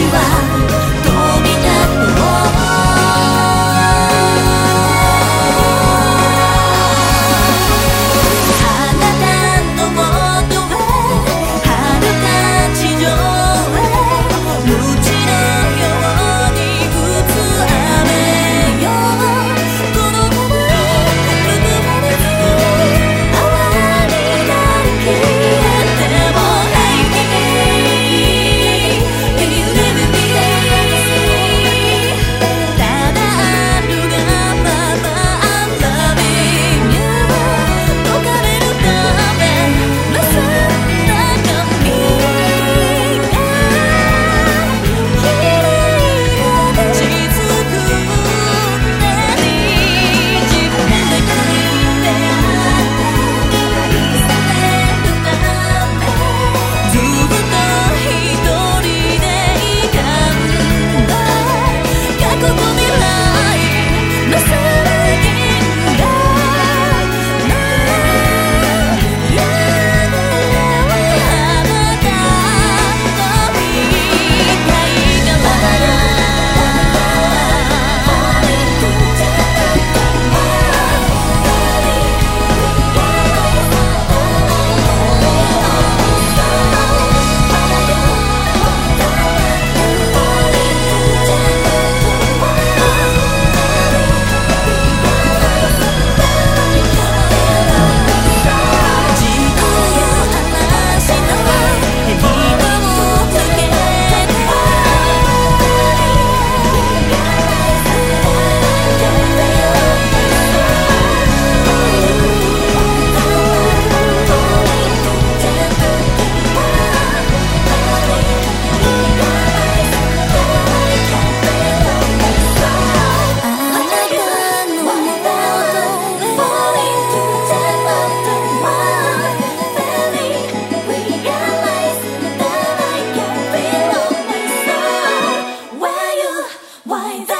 you are. life.